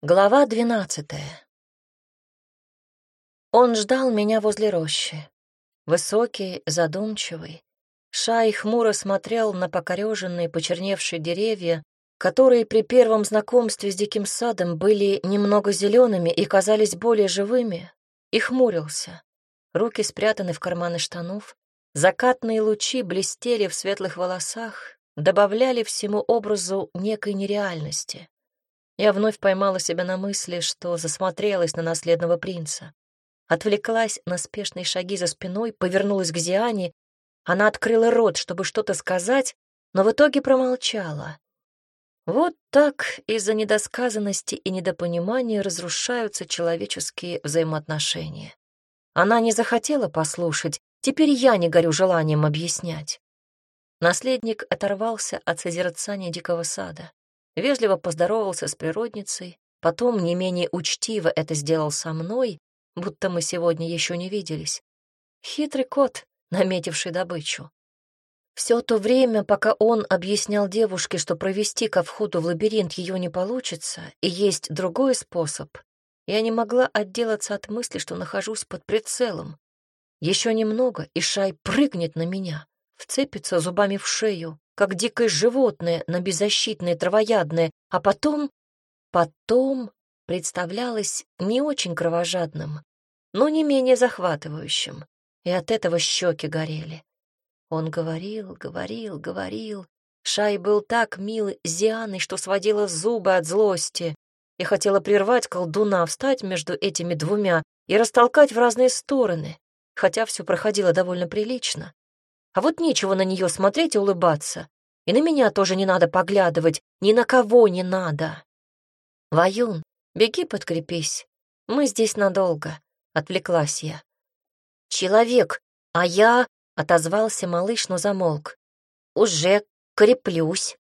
Глава двенадцатая. Он ждал меня возле рощи. Высокий, задумчивый. Шай хмуро смотрел на покореженные, почерневшие деревья, которые при первом знакомстве с диким садом были немного зелеными и казались более живыми, и хмурился. Руки спрятаны в карманы штанов, закатные лучи блестели в светлых волосах, добавляли всему образу некой нереальности. Я вновь поймала себя на мысли, что засмотрелась на наследного принца. Отвлеклась на спешные шаги за спиной, повернулась к Зиане. Она открыла рот, чтобы что-то сказать, но в итоге промолчала. Вот так из-за недосказанности и недопонимания разрушаются человеческие взаимоотношения. Она не захотела послушать, теперь я не горю желанием объяснять. Наследник оторвался от созерцания дикого сада вежливо поздоровался с природницей, потом не менее учтиво это сделал со мной, будто мы сегодня еще не виделись. Хитрый кот, наметивший добычу. Все то время, пока он объяснял девушке, что провести ко входу в лабиринт ее не получится, и есть другой способ, я не могла отделаться от мысли, что нахожусь под прицелом. Еще немного, и Шай прыгнет на меня, вцепится зубами в шею, как дикое животное на беззащитное травоядное, а потом... Потом представлялось не очень кровожадным, но не менее захватывающим, и от этого щеки горели. Он говорил, говорил, говорил. Шай был так мил с Дианой, что сводила зубы от злости. и хотела прервать колдуна, встать между этими двумя и растолкать в разные стороны, хотя все проходило довольно прилично. А вот нечего на нее смотреть и улыбаться. И на меня тоже не надо поглядывать, ни на кого не надо. Ваюн, беги подкрепись. Мы здесь надолго, — отвлеклась я. Человек, а я, — отозвался малыш, но замолк. Уже креплюсь.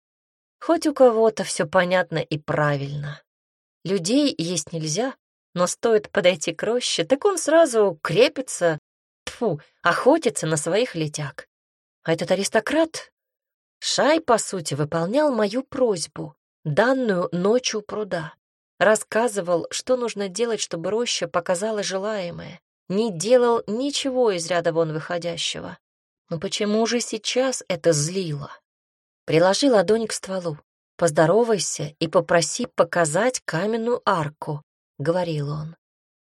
Хоть у кого-то все понятно и правильно. Людей есть нельзя, но стоит подойти к роще, так он сразу крепится, тфу, охотится на своих летяг. А этот аристократ... Шай, по сути, выполнял мою просьбу, данную ночью пруда. Рассказывал, что нужно делать, чтобы роща показала желаемое. Не делал ничего из ряда вон выходящего. Но почему же сейчас это злило? Приложи ладонь к стволу. «Поздоровайся и попроси показать каменную арку», — говорил он.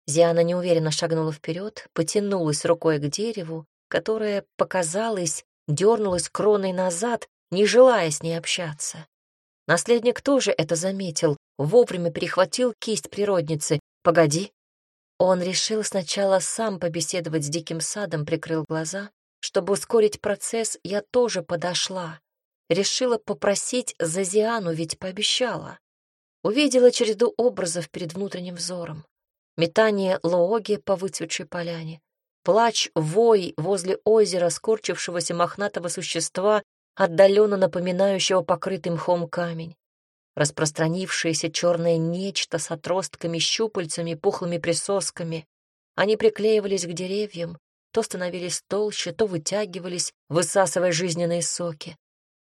Зиана неуверенно шагнула вперед, потянулась рукой к дереву, которое показалось дернулась кроной назад, не желая с ней общаться. Наследник тоже это заметил, вовремя перехватил кисть природницы. «Погоди». Он решил сначала сам побеседовать с диким садом, прикрыл глаза. Чтобы ускорить процесс, я тоже подошла. Решила попросить за Зиану, ведь пообещала. Увидела череду образов перед внутренним взором. Метание Лооги по выцветшей поляне, Плач, вой возле озера скорчившегося мохнатого существа, отдаленно напоминающего покрытый мхом камень. Распространившееся черное нечто с отростками, щупальцами, пухлыми присосками. Они приклеивались к деревьям, то становились толще, то вытягивались, высасывая жизненные соки.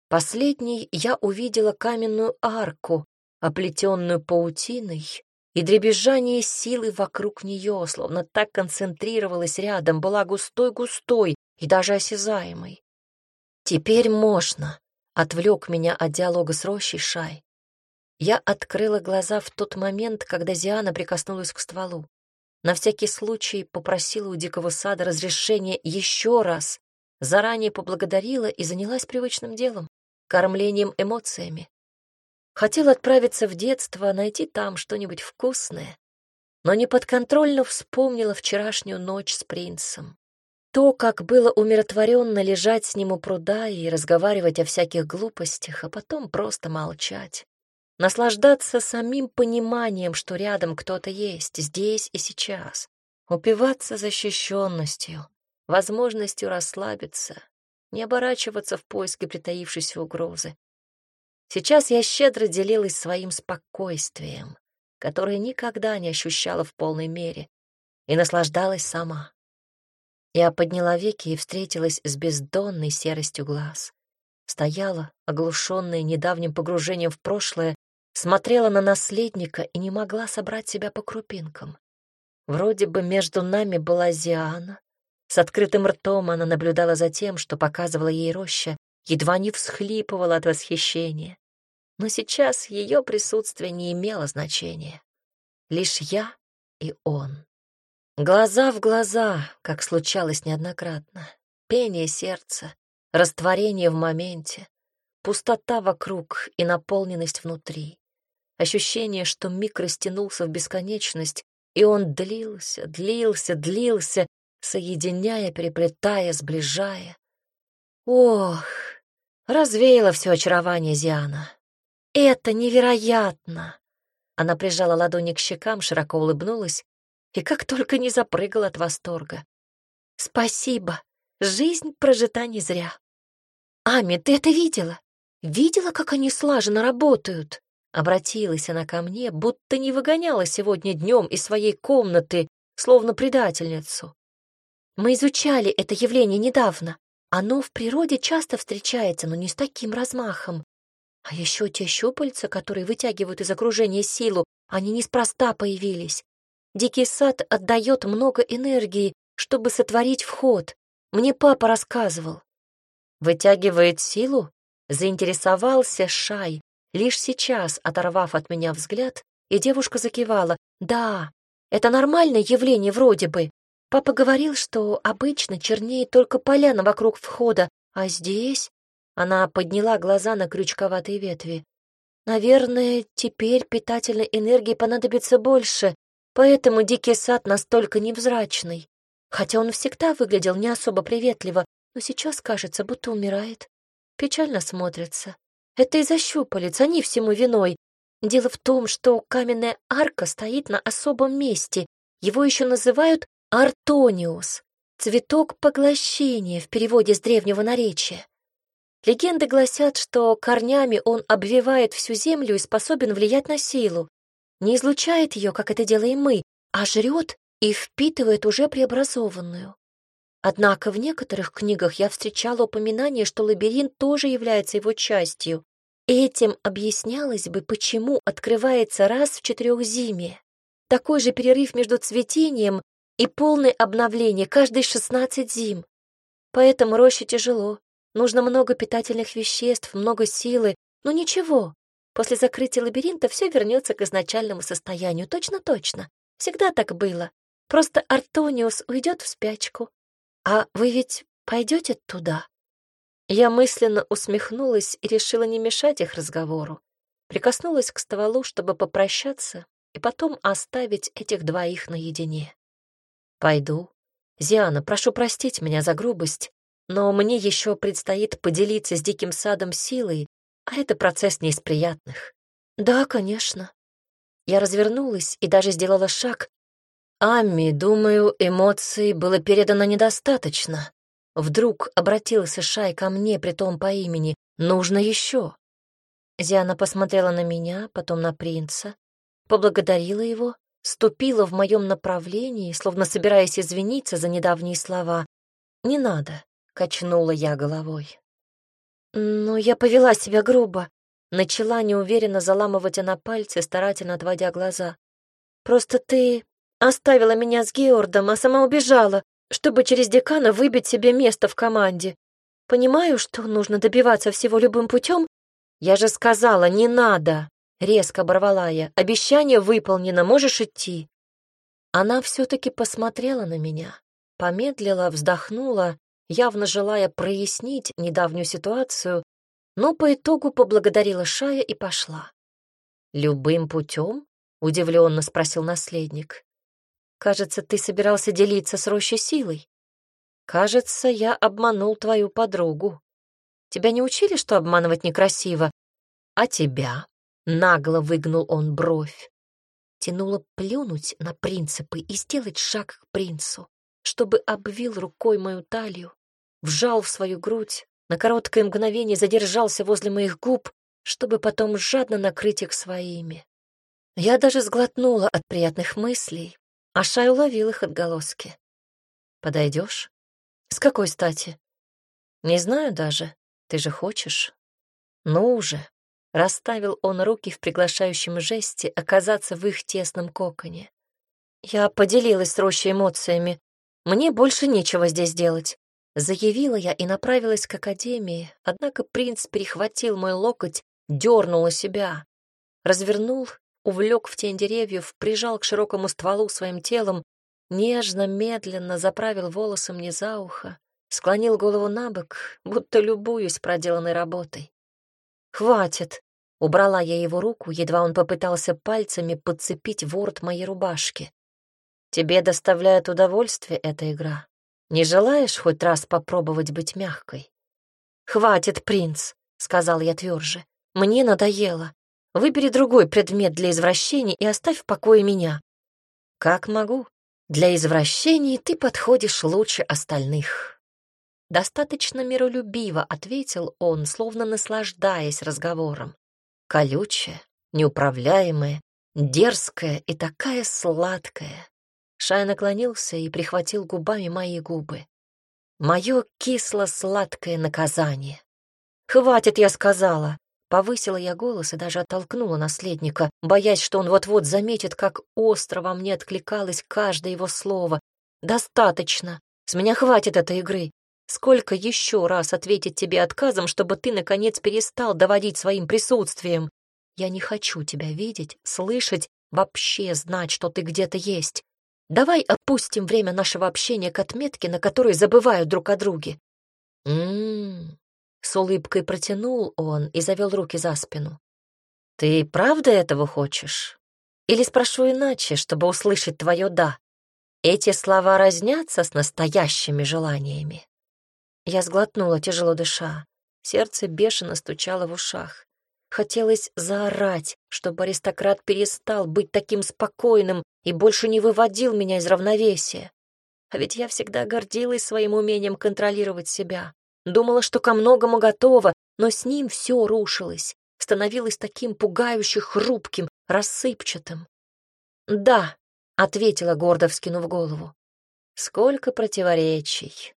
Последней я увидела каменную арку, оплетенную паутиной, и дребезжание силы вокруг нее, словно так концентрировалась рядом, была густой-густой и даже осязаемой. «Теперь можно», — отвлек меня от диалога с рощей Шай. Я открыла глаза в тот момент, когда Зиана прикоснулась к стволу. На всякий случай попросила у дикого сада разрешения еще раз, заранее поблагодарила и занялась привычным делом — кормлением эмоциями. Хотел отправиться в детство, найти там что-нибудь вкусное, но неподконтрольно вспомнила вчерашнюю ночь с принцем. То, как было умиротворенно лежать с ним у пруда и разговаривать о всяких глупостях, а потом просто молчать. Наслаждаться самим пониманием, что рядом кто-то есть, здесь и сейчас. Упиваться защищенностью, возможностью расслабиться, не оборачиваться в поиске притаившейся угрозы, Сейчас я щедро делилась своим спокойствием, которое никогда не ощущала в полной мере, и наслаждалась сама. Я подняла веки и встретилась с бездонной серостью глаз. Стояла, оглушенная недавним погружением в прошлое, смотрела на наследника и не могла собрать себя по крупинкам. Вроде бы между нами была Зиана. С открытым ртом она наблюдала за тем, что показывала ей роща, едва не всхлипывала от восхищения. Но сейчас ее присутствие не имело значения. Лишь я и он. Глаза в глаза, как случалось неоднократно. Пение сердца, растворение в моменте, пустота вокруг и наполненность внутри. Ощущение, что миг растянулся в бесконечность, и он длился, длился, длился, соединяя, переплетая, сближая. Ох, развеяло все очарование Зиана. Это невероятно! Она прижала ладони к щекам, широко улыбнулась и как только не запрыгала от восторга. «Спасибо! Жизнь прожита не зря!» «Ами, ты это видела? Видела, как они слаженно работают?» Обратилась она ко мне, будто не выгоняла сегодня днем из своей комнаты, словно предательницу. Мы изучали это явление недавно. Оно в природе часто встречается, но не с таким размахом. А еще те щупальца, которые вытягивают из окружения силу, они неспроста появились. Дикий сад отдает много энергии, чтобы сотворить вход. Мне папа рассказывал. Вытягивает силу? Заинтересовался Шай, лишь сейчас оторвав от меня взгляд, и девушка закивала. Да, это нормальное явление вроде бы. Папа говорил, что обычно чернеет только поляна вокруг входа, а здесь... Она подняла глаза на крючковатые ветви. Наверное, теперь питательной энергии понадобится больше, поэтому дикий сад настолько невзрачный. Хотя он всегда выглядел не особо приветливо, но сейчас кажется, будто умирает. Печально смотрится. Это из-за щупалец, они всему виной. Дело в том, что каменная арка стоит на особом месте. Его еще называют Артониус, цветок поглощения в переводе с древнего наречия. Легенды гласят, что корнями он обвивает всю землю и способен влиять на силу. Не излучает ее, как это делаем мы, а жрет и впитывает уже преобразованную. Однако в некоторых книгах я встречала упоминание, что лабиринт тоже является его частью. Этим объяснялось бы, почему открывается раз в четырех зиме. Такой же перерыв между цветением и полное обновление каждые шестнадцать зим. Поэтому роще тяжело, Нужно много питательных веществ, много силы. Но ничего, после закрытия лабиринта все вернется к изначальному состоянию. Точно-точно. Всегда так было. Просто Артониус уйдет в спячку. А вы ведь пойдете туда? Я мысленно усмехнулась и решила не мешать их разговору. Прикоснулась к стволу, чтобы попрощаться и потом оставить этих двоих наедине. Пойду. Зиана, прошу простить меня за грубость. Но мне еще предстоит поделиться с диким садом силой, а это процесс не из приятных. Да, конечно. Я развернулась и даже сделала шаг. Амми, думаю, эмоций было передано недостаточно. Вдруг обратился Шай ко мне, притом по имени. Нужно еще. Зиана посмотрела на меня, потом на принца, поблагодарила его, ступила в моем направлении, словно собираясь извиниться за недавние слова. «Не надо. — качнула я головой. «Но я повела себя грубо», — начала неуверенно заламывать она пальцы, старательно отводя глаза. «Просто ты оставила меня с Геордом, а сама убежала, чтобы через декана выбить себе место в команде. Понимаю, что нужно добиваться всего любым путем. Я же сказала, не надо!» — резко оборвала я. «Обещание выполнено, можешь идти». Она все-таки посмотрела на меня, помедлила, вздохнула явно желая прояснить недавнюю ситуацию, но по итогу поблагодарила Шая и пошла. «Любым путем?» — удивленно спросил наследник. «Кажется, ты собирался делиться с рощей силой. Кажется, я обманул твою подругу. Тебя не учили, что обманывать некрасиво? А тебя?» — нагло выгнул он бровь. Тянуло плюнуть на принципы и сделать шаг к принцу, чтобы обвил рукой мою талию, вжал в свою грудь, на короткое мгновение задержался возле моих губ, чтобы потом жадно накрыть их своими. Я даже сглотнула от приятных мыслей, а Шай уловил их отголоски. «Подойдешь? С какой стати?» «Не знаю даже. Ты же хочешь?» «Ну уже». Расставил он руки в приглашающем жесте оказаться в их тесном коконе. Я поделилась с Рощей эмоциями. Мне больше нечего здесь делать. Заявила я и направилась к академии, однако принц перехватил мой локоть, дернул на себя. Развернул, увлек в тень деревьев, прижал к широкому стволу своим телом, нежно, медленно заправил волосы мне за ухо, склонил голову на бок, будто любуюсь проделанной работой. «Хватит!» — убрала я его руку, едва он попытался пальцами подцепить ворот моей рубашки. «Тебе доставляет удовольствие эта игра. Не желаешь хоть раз попробовать быть мягкой?» «Хватит, принц!» — сказал я тверже. «Мне надоело. Выбери другой предмет для извращений и оставь в покое меня». «Как могу. Для извращений ты подходишь лучше остальных». Достаточно миролюбиво ответил он, словно наслаждаясь разговором. Колючая, неуправляемая, дерзкая и такая сладкая. Шай наклонился и прихватил губами мои губы. Мое кисло-сладкое наказание. «Хватит, я сказала!» Повысила я голос и даже оттолкнула наследника, боясь, что он вот-вот заметит, как остро во мне откликалось каждое его слово. «Достаточно! С меня хватит этой игры! Сколько еще раз ответить тебе отказом, чтобы ты, наконец, перестал доводить своим присутствием? Я не хочу тебя видеть, слышать, вообще знать, что ты где-то есть. Давай опустим время нашего общения к отметке, на которой забывают друг о друге». «М-м-м», с улыбкой протянул он и завел руки за спину. «Ты правда этого хочешь? Или спрошу иначе, чтобы услышать твое «да»? Эти слова разнятся с настоящими желаниями?» Я сглотнула, тяжело дыша. Сердце бешено стучало в ушах. Хотелось заорать, чтобы аристократ перестал быть таким спокойным и больше не выводил меня из равновесия. А ведь я всегда гордилась своим умением контролировать себя. Думала, что ко многому готова, но с ним все рушилось, становилось таким пугающе хрупким, рассыпчатым. «Да», — ответила, гордо вскинув голову. «Сколько противоречий!»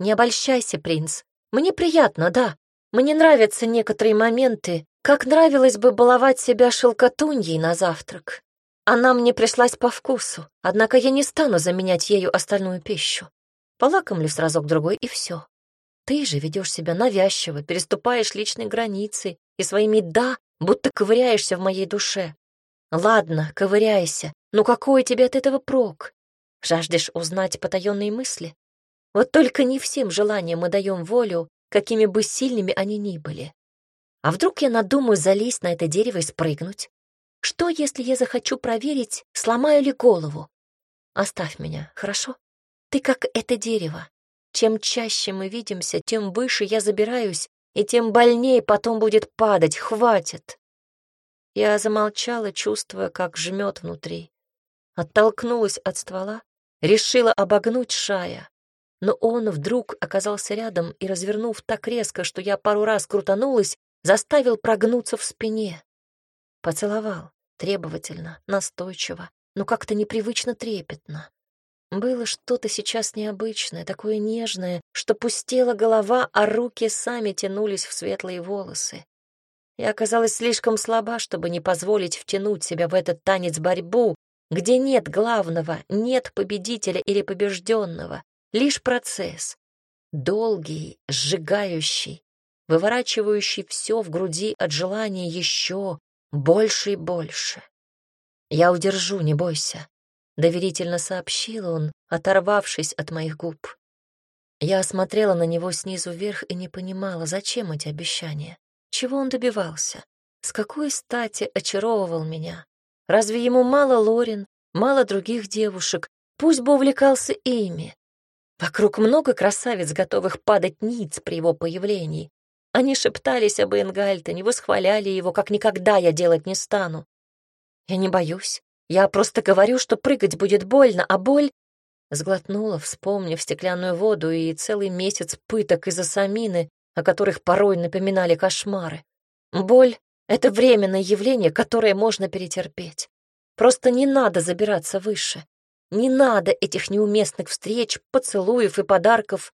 «Не обольщайся, принц. Мне приятно, да. Мне нравятся некоторые моменты, как нравилось бы баловать себя шелкотуньей на завтрак. Она мне пришлась по вкусу, однако я не стану заменять ею остальную пищу. Полакомлюсь разок-другой, и все. Ты же ведешь себя навязчиво, переступаешь личные границы и своими «да» будто ковыряешься в моей душе. Ладно, ковыряйся, но какой тебе от этого прок? Жаждешь узнать потаенные мысли? Вот только не всем желаниям мы даем волю, какими бы сильными они ни были. А вдруг я надумаю залезть на это дерево и спрыгнуть? Что, если я захочу проверить, сломаю ли голову? Оставь меня, хорошо? Ты как это дерево. Чем чаще мы видимся, тем выше я забираюсь, и тем больнее потом будет падать. Хватит. Я замолчала, чувствуя, как жмет внутри. Оттолкнулась от ствола, решила обогнуть Шая. Но он вдруг оказался рядом и, развернув так резко, что я пару раз крутанулась, заставил прогнуться в спине. Поцеловал, требовательно, настойчиво, но как-то непривычно трепетно. Было что-то сейчас необычное, такое нежное, что пустела голова, а руки сами тянулись в светлые волосы. Я оказалась слишком слаба, чтобы не позволить втянуть себя в этот танец-борьбу, где нет главного, нет победителя или побежденного, лишь процесс. Долгий, сжигающий, выворачивающий все в груди от желания еще больше и больше. Я удержу, не бойся доверительно сообщил он, оторвавшись от моих губ. Я осмотрела на него снизу вверх и не понимала, зачем эти обещания. Чего он добивался? С какой стати очаровывал меня? Разве ему мало Лорин, мало других девушек? Пусть бы увлекался ими. Вокруг много красавиц, готовых падать ниц при его появлении. Они шептались об Энгальтоне, восхваляли его, как никогда я делать не стану. Я не боюсь. Я просто говорю, что прыгать будет больно, а боль... Сглотнула, вспомнив стеклянную воду и целый месяц пыток из-за самины, о которых порой напоминали кошмары. Боль — это временное явление, которое можно перетерпеть. Просто не надо забираться выше. Не надо этих неуместных встреч, поцелуев и подарков.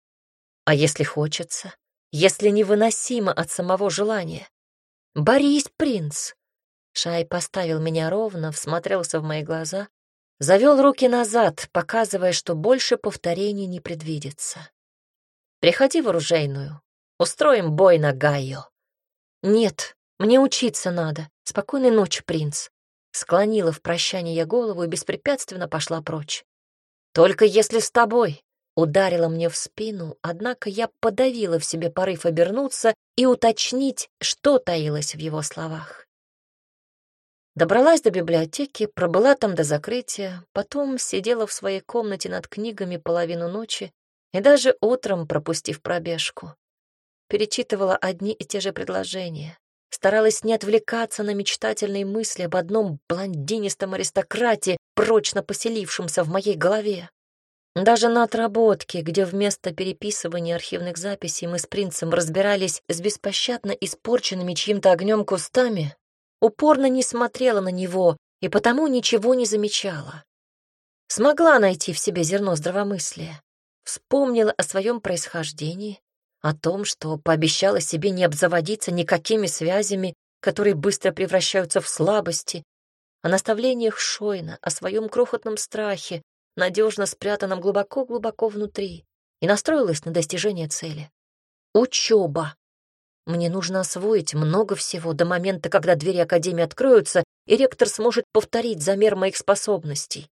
А если хочется? Если невыносимо от самого желания? «Борись, принц!» Шай поставил меня ровно, всмотрелся в мои глаза, завел руки назад, показывая, что больше повторений не предвидится. «Приходи в оружейную, устроим бой на Гайо». «Нет, мне учиться надо. Спокойной ночи, принц». Склонила в прощание я голову и беспрепятственно пошла прочь. «Только если с тобой», — ударила мне в спину, однако я подавила в себе порыв обернуться и уточнить, что таилось в его словах. Добралась до библиотеки, пробыла там до закрытия, потом сидела в своей комнате над книгами половину ночи и даже утром пропустив пробежку. Перечитывала одни и те же предложения, старалась не отвлекаться на мечтательные мысли об одном блондинистом аристократе, прочно поселившемся в моей голове. Даже на отработке, где вместо переписывания архивных записей мы с принцем разбирались с беспощадно испорченными чьим-то огнем кустами, упорно не смотрела на него и потому ничего не замечала. Смогла найти в себе зерно здравомыслия, вспомнила о своем происхождении, о том, что пообещала себе не обзаводиться никакими связями, которые быстро превращаются в слабости, о наставлениях Шойна, о своем крохотном страхе, надежно спрятанном глубоко-глубоко внутри, и настроилась на достижение цели. Учеба. Мне нужно освоить много всего до момента, когда двери Академии откроются, и ректор сможет повторить замер моих способностей.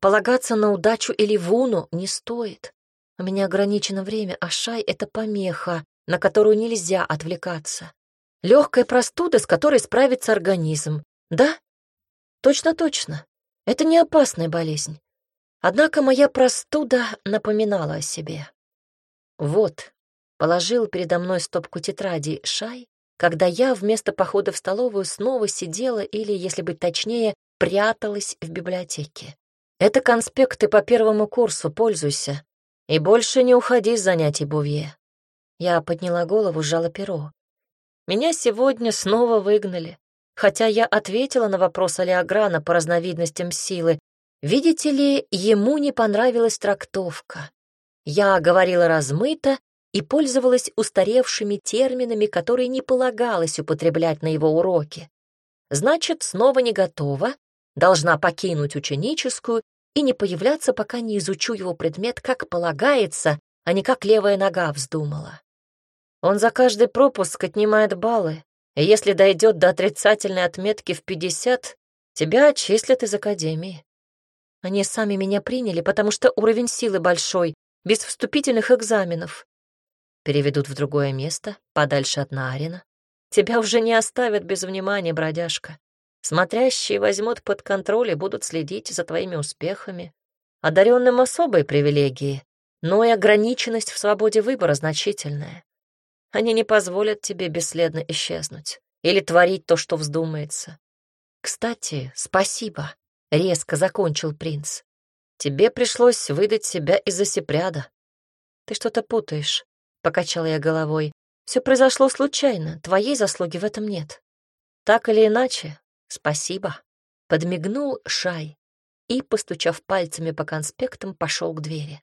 Полагаться на удачу или вуну не стоит. У меня ограничено время, а шай — это помеха, на которую нельзя отвлекаться. Легкая простуда, с которой справится организм. Да? Точно-точно. Это не опасная болезнь. Однако моя простуда напоминала о себе. Вот, положил передо мной стопку тетрадей Шай, когда я вместо похода в столовую снова сидела или, если быть точнее, пряталась в библиотеке. Это конспекты по первому курсу, пользуйся. И больше не уходи с занятий, Бувье. Я подняла голову, сжала перо. Меня сегодня снова выгнали, хотя я ответила на вопрос Алиаграна по разновидностям силы. Видите ли, ему не понравилась трактовка. Я говорила размыто и пользовалась устаревшими терминами, которые не полагалось употреблять на его уроке. Значит, снова не готова, должна покинуть ученическую и не появляться, пока не изучу его предмет, как полагается, а не как левая нога вздумала. Он за каждый пропуск отнимает баллы, и если дойдет до отрицательной отметки в 50, тебя отчислят из академии. Они сами меня приняли, потому что уровень силы большой, без вступительных экзаменов. Переведут в другое место, подальше от Наарина. Тебя уже не оставят без внимания, бродяжка. Смотрящие возьмут под контроль и будут следить за твоими успехами. Одаренным особые привилегии, но и ограниченность в свободе выбора значительная. Они не позволят тебе бесследно исчезнуть или творить то, что вздумается. Кстати, спасибо, — резко закончил принц. Тебе пришлось выдать себя из-за сепряда. Ты что-то путаешь, — покачала я головой. Все произошло случайно, твоей заслуги в этом нет. Так или иначе, «Спасибо», — подмигнул Шай и, постучав пальцами по конспектам, пошел к двери.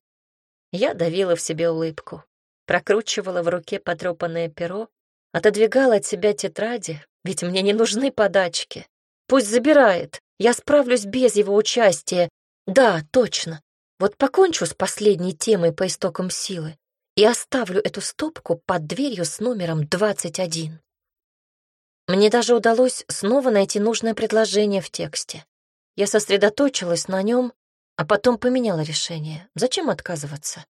Я давила в себе улыбку, прокручивала в руке потрепанное перо, отодвигала от себя тетради, ведь мне не нужны подачки. Пусть забирает, я справлюсь без его участия. Да, точно. Вот покончу с последней темой по истокам силы и оставлю эту стопку под дверью с номером 21. Мне даже удалось снова найти нужное предложение в тексте. Я сосредоточилась на нем, а потом поменяла решение. Зачем отказываться?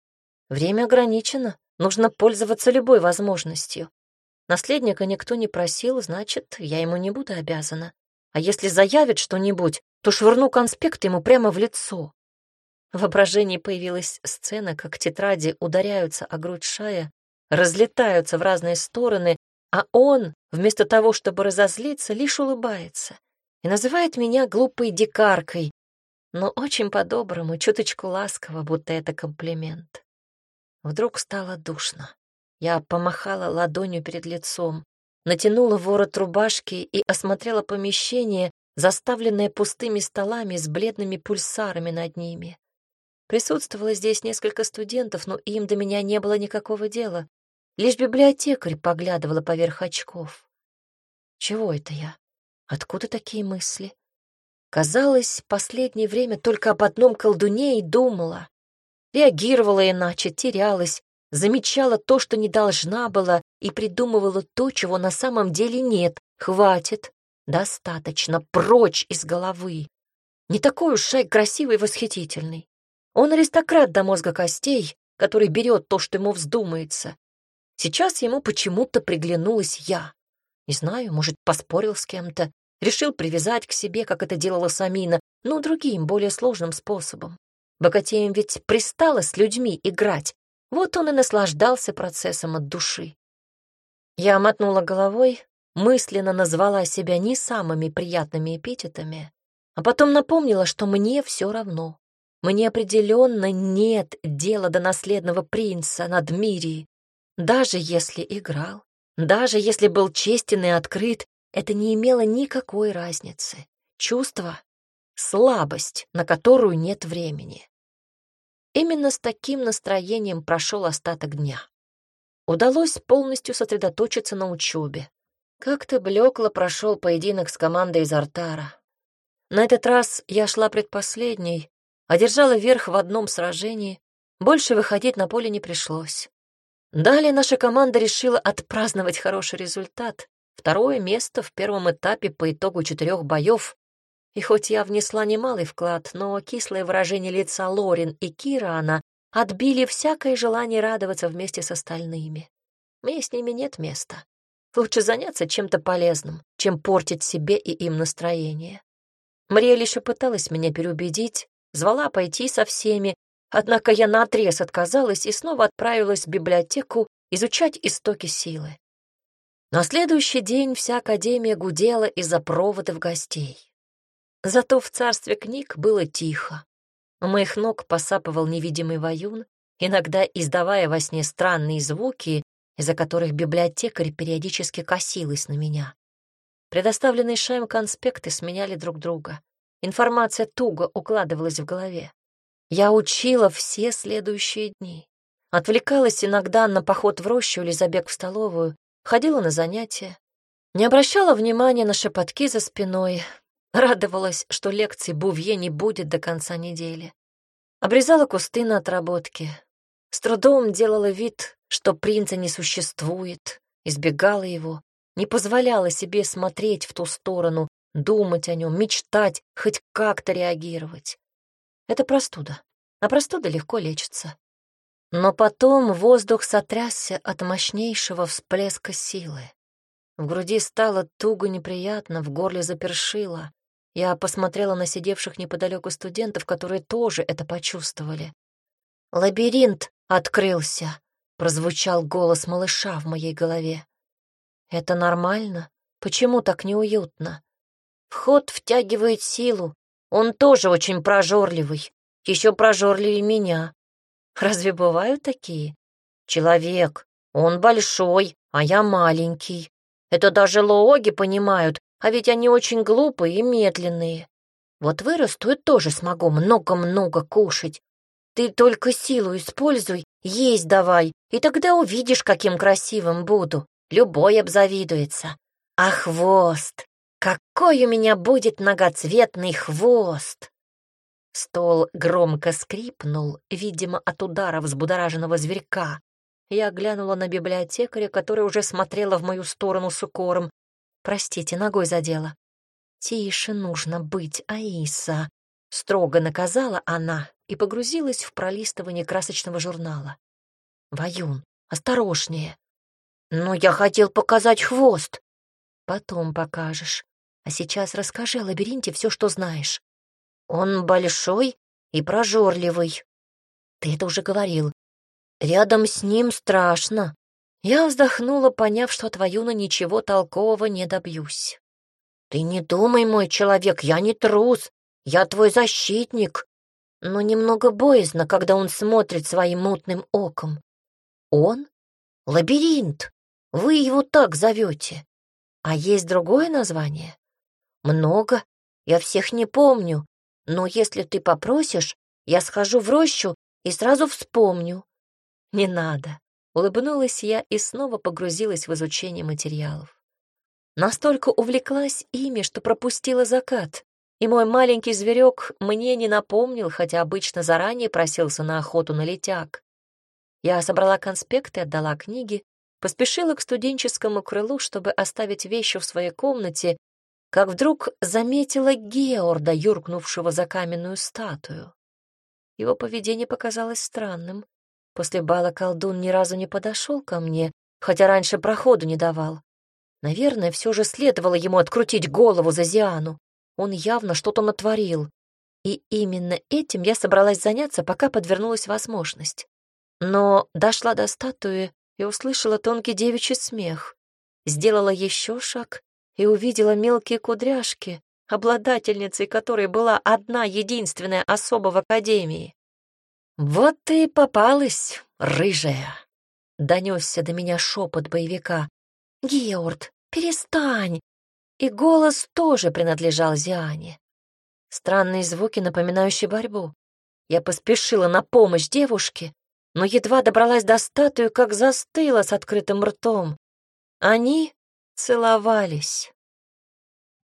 Время ограничено, нужно пользоваться любой возможностью. Наследника никто не просил, значит, я ему не буду обязана. А если заявит что-нибудь, то швырну конспект ему прямо в лицо. В воображении появилась сцена, как тетради ударяются о грудь Шая, разлетаются в разные стороны, а он, вместо того, чтобы разозлиться, лишь улыбается и называет меня глупой дикаркой, но очень по-доброму, чуточку ласково, будто это комплимент. Вдруг стало душно. Я помахала ладонью перед лицом, натянула ворот рубашки и осмотрела помещение, заставленное пустыми столами с бледными пульсарами над ними. Присутствовало здесь несколько студентов, но им до меня не было никакого дела. Лишь библиотекарь поглядывала поверх очков. Чего это я? Откуда такие мысли? Казалось, последнее время только об одном колдуне и думала. Реагировала иначе, терялась, замечала то, что не должна была, и придумывала то, чего на самом деле нет. Хватит, достаточно, прочь из головы. Не такой уж Шай красивый и восхитительный. Он аристократ до мозга костей, который берет то, что ему вздумается. Сейчас ему почему-то приглянулась я. Не знаю, может, поспорил с кем-то, решил привязать к себе, как это делала Самина, но другим, более сложным способом. Богатеем ведь пристало с людьми играть, вот он и наслаждался процессом от души. Я мотнула головой, мысленно назвала себя не самыми приятными эпитетами, а потом напомнила, что мне все равно. Мне определенно нет дела до наследного принца над Мирией. Даже если играл, даже если был честен и открыт, это не имело никакой разницы. Чувство — слабость, на которую нет времени. Именно с таким настроением прошел остаток дня. Удалось полностью сосредоточиться на учебе. Как-то блекло прошел поединок с командой из Артара. На этот раз я шла предпоследней, одержала верх в одном сражении, больше выходить на поле не пришлось. Далее наша команда решила отпраздновать хороший результат. Второе место в первом этапе по итогу четырех боев. И хоть я внесла немалый вклад, но кислое выражение лица Лорин и Кирана отбили всякое желание радоваться вместе с остальными. Мне с ними нет места. Лучше заняться чем-то полезным, чем портить себе и им настроение. Мариэль еще пыталась меня переубедить, звала пойти со всеми, однако я наотрез отказалась и снова отправилась в библиотеку изучать истоки силы. На следующий день вся академия гудела из-за проводов гостей. Зато в царстве книг было тихо. У моих ног посапывал невидимый воюн, иногда издавая во сне странные звуки, из-за которых библиотекарь периодически косилась на меня. Предоставленные Шаем конспекты сменяли друг друга. Информация туго укладывалась в голове. Я учила все следующие дни. Отвлекалась иногда на поход в рощу или забег в столовую, ходила на занятия. Не обращала внимания на шепотки за спиной, Радовалась, что лекций Бувье не будет до конца недели. Обрезала кусты на отработке. С трудом делала вид, что принца не существует, избегала его, не позволяла себе смотреть в ту сторону, думать о нем, мечтать, хоть как-то реагировать. Это простуда, а простуда легко лечится. Но потом воздух сотрясся от мощнейшего всплеска силы. В груди стало туго неприятно, в горле запершило. Я посмотрела на сидевших неподалеку студентов, которые тоже это почувствовали. «Лабиринт открылся», — прозвучал голос малыша в моей голове. «Это нормально? Почему так неуютно? Вход втягивает силу. Он тоже очень прожорливый. Еще прожорливее меня. Разве бывают такие? Человек, он большой, а я маленький. Это даже лооги понимают, а ведь они очень глупые и медленные. Вот вырасту и тоже смогу много-много кушать. Ты только силу используй, есть давай, и тогда увидишь, каким красивым буду. Любой обзавидуется. А хвост! Какой у меня будет многоцветный хвост! Стол громко скрипнул, видимо, от удара взбудораженного зверька. Я глянула на библиотекаря, которая уже смотрела в мою сторону с укором, Простите, ногой задела. Тише нужно быть, Аиса. Строго наказала она и погрузилась в пролистывание красочного журнала. Ваюн, осторожнее. Но я хотел показать хвост. Потом покажешь. А сейчас расскажи о лабиринте все, что знаешь. Он большой и прожорливый. Ты это уже говорил. Рядом с ним страшно. Я вздохнула, поняв, что от Ваюна ничего толкового не добьюсь. «Ты не думай, мой человек, я не трус, я твой защитник, но немного боязно, когда он смотрит своим мутным оком. Он? Лабиринт. Вы его так зовете. А есть другое название? Много. Я всех не помню. Но если ты попросишь, я схожу в рощу и сразу вспомню. Не надо. Улыбнулась я и снова погрузилась в изучение материалов. Настолько увлеклась ими, что пропустила закат. И мой маленький зверек мне не напомнил, хотя обычно заранее просился на охоту на летяг. Я собрала конспекты, отдала книги, поспешила к студенческому крылу, чтобы оставить вещи в своей комнате, как вдруг заметила Георда, юркнувшего за каменную статую. Его поведение показалось странным. После бала колдун ни разу не подошел ко мне, хотя раньше проходу не давал. Наверное, все же следовало ему открутить голову за Зиану. Он явно что-то натворил. И именно этим я собралась заняться, пока подвернулась возможность. Но дошла до статуи и услышала тонкий девичий смех. Сделала еще шаг и увидела мелкие кудряшки, обладательницей которой была одна единственная особа в академии. «Вот ты и попалась, рыжая!» — донесся до меня шепот боевика. «Георд, перестань!» И голос тоже принадлежал Зиане. Странные звуки, напоминающие борьбу. Я поспешила на помощь девушке, но едва добралась до статуи, как застыла с открытым ртом. Они целовались.